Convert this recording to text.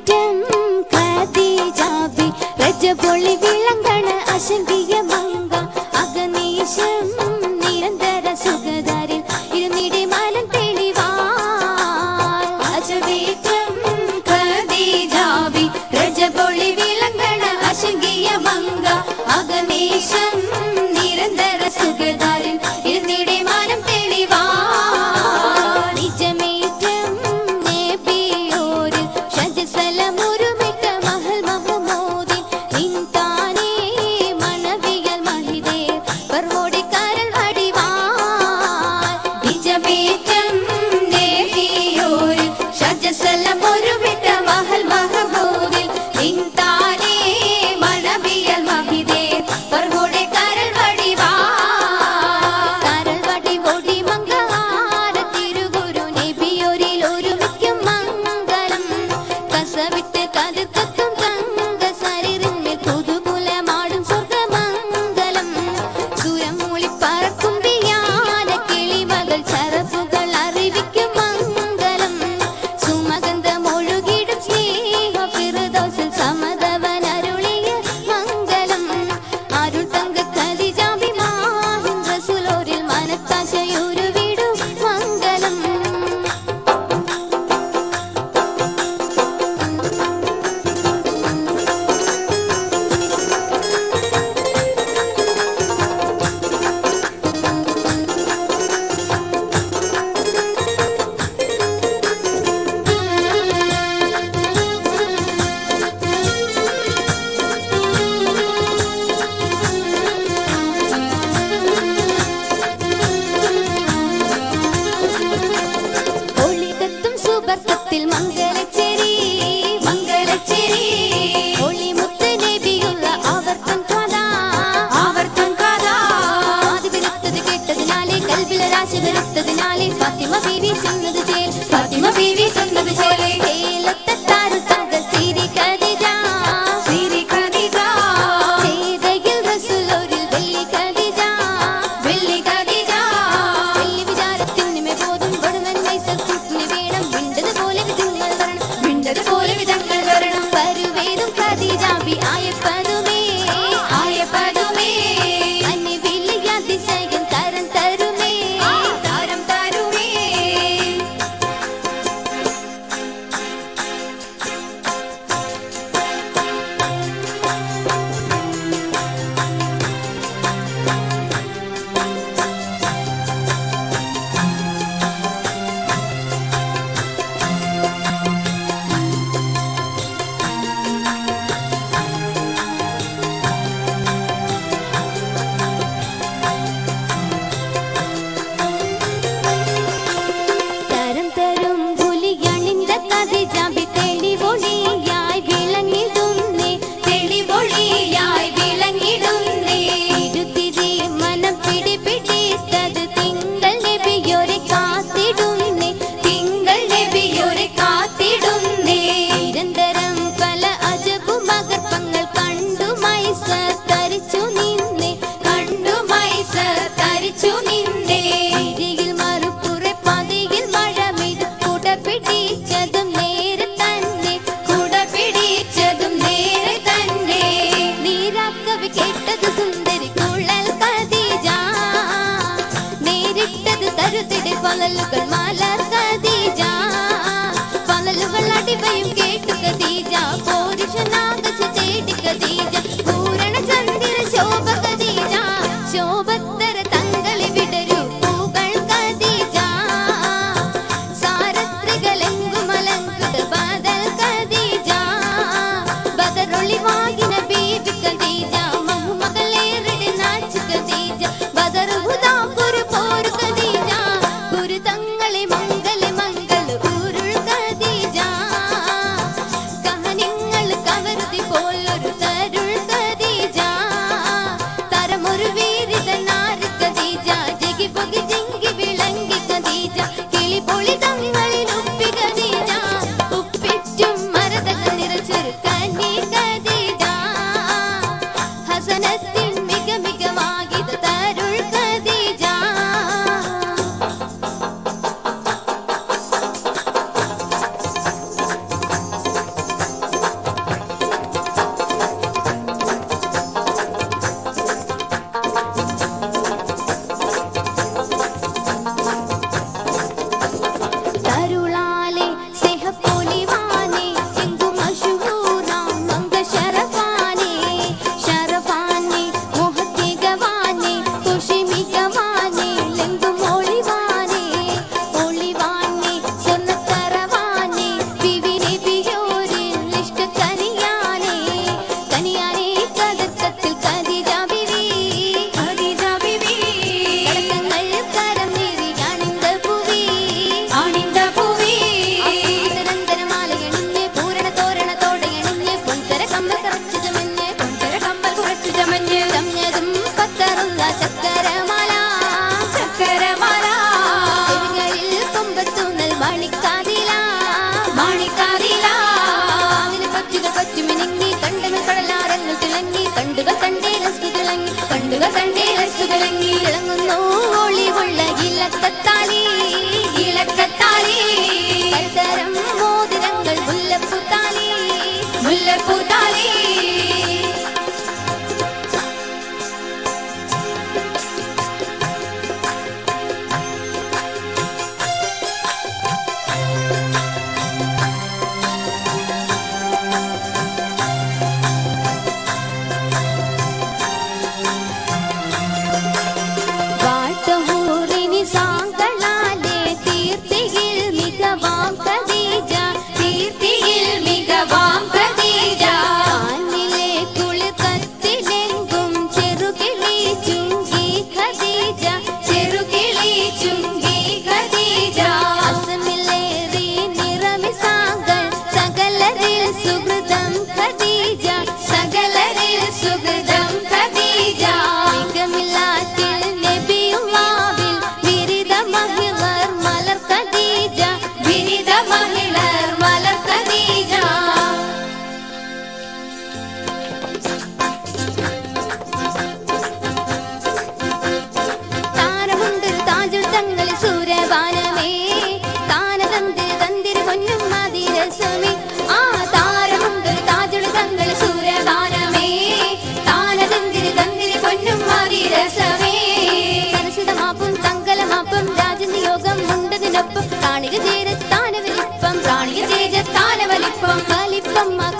നിജമേറ്റം ഖദീജാബി രജപൊളി വിളങ്ങണ അശങ്കിയ മങ്ക ചക്കരമല. ചക്കരമല. മോതിരങ്ങൾ മുല്ലപ്പൂത്താളി. മുല്ലപ്പൂത്താളി. വലിപ്പം വലിപ്പം